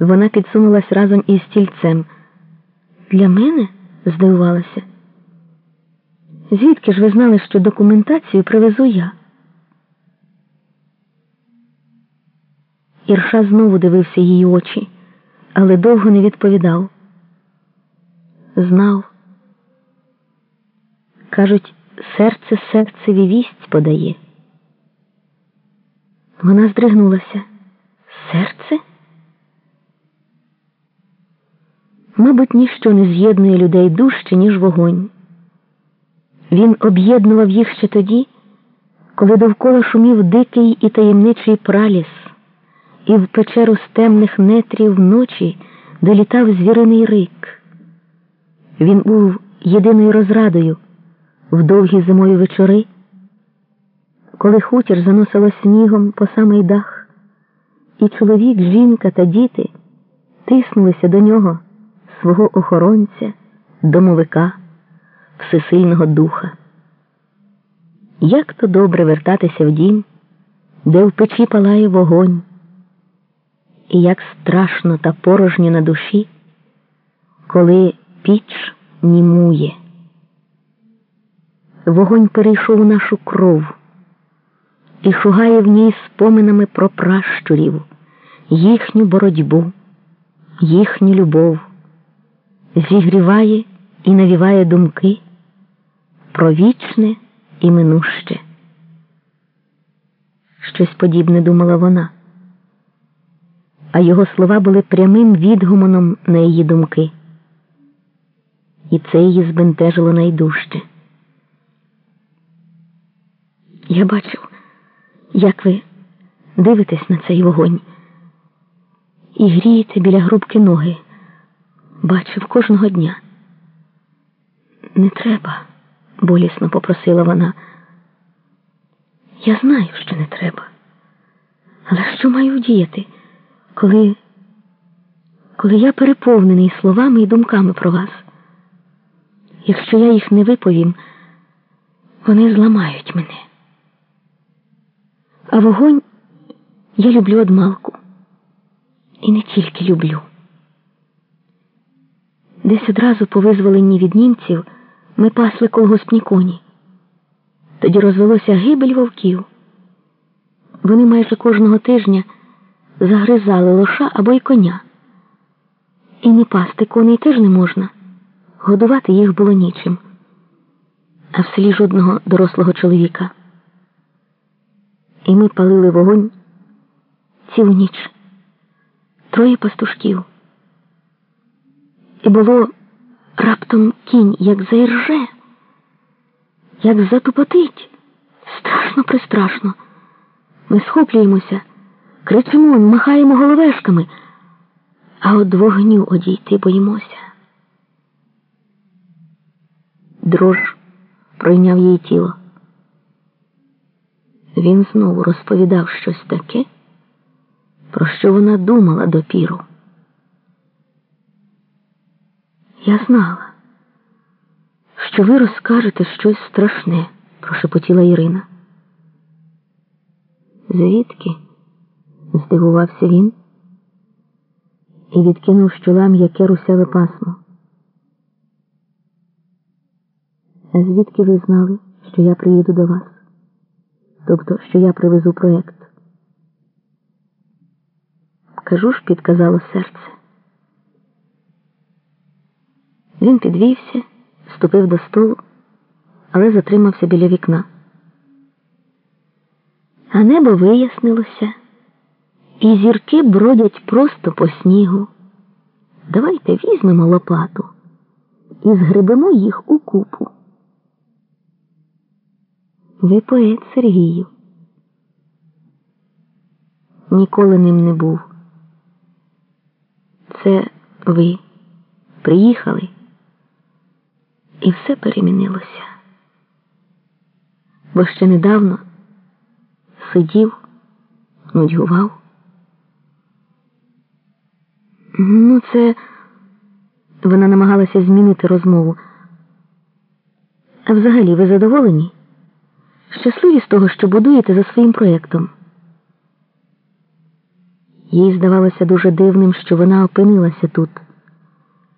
Вона підсунулась разом із стільцем. Для мене? здивувалася. Звідки ж ви знали, що документацію привезу я? Ірша знову дивився її очі, але довго не відповідав. Знав. Кажуть, серце серцеві вість подає. Вона здригнулася. Серце? Мабуть, ніщо не з'єднує людей дужче, ніж вогонь. Він об'єднував їх ще тоді, коли довкола шумів дикий і таємничий праліс, і в печеру з темних нетрів вночі долітав звіриний рик. Він був єдиною розрадою в довгі зимові вечори, коли хутір заносило снігом по самий дах, і чоловік, жінка та діти тиснулися до нього, свого охоронця, домовика, всесильного духа. Як то добре вертатися в дім, де в печі палає вогонь, і як страшно та порожньо на душі, коли піч німує. Вогонь перейшов у нашу кров і шугає в ній споминами про пращурів, їхню боротьбу, їхню любов, зігріває і навіває думки про вічне і минуще. Щось подібне думала вона, а його слова були прямим відгумоном на її думки, і це її збентежило найдужче. Я бачив, як ви дивитесь на цей вогонь і грієте біля грубки ноги. Бачив кожного дня. Не треба, болісно попросила вона. Я знаю, що не треба. Але що маю діяти, коли, коли я переповнений словами і думками про вас? Якщо я їх не виповім, вони зламають мене. А вогонь я люблю одмалку. І не тільки люблю. Десь одразу по визволенні від німців ми пасли колгоспні коні. Тоді розвелося гибель вовків. Вони майже кожного тижня загризали лоша або й коня. І не пасти коней теж не можна. Годувати їх було нічим. А в селі жодного дорослого чоловіка. І ми палили вогонь цілу ніч. Троє пастушків. І було раптом кінь, як заірже, як затупотить. Страшно пристрашно. Ми схоплюємося, кричимо, махаємо головешками, а от вогню одійти боїмося. Дрож пройняв її тіло. Він знову розповідав щось таке, про що вона думала допіру. Я знала, що ви розкажете щось страшне, прошепотіла Ірина. Звідки? здивувався він і відкинув з чола м'яке русяве пасмо. А звідки ви знали, що я приїду до вас? Тобто, що я привезу проєкт? Кажу ж, підказало серце. Він підвівся, ступив до столу, але затримався біля вікна. А небо вияснилося, і зірки бродять просто по снігу. Давайте візьмемо лопату і згребемо їх у купу. Ви поет Сергію. Ніколи ним не був. Це ви приїхали, і все перемінилося. Бо ще недавно сидів, нудьгував. Ну, це вона намагалася змінити розмову. А взагалі ви задоволені? Щасливі з того, що будуєте за своїм проєктом? Їй здавалося дуже дивним, що вона опинилася тут.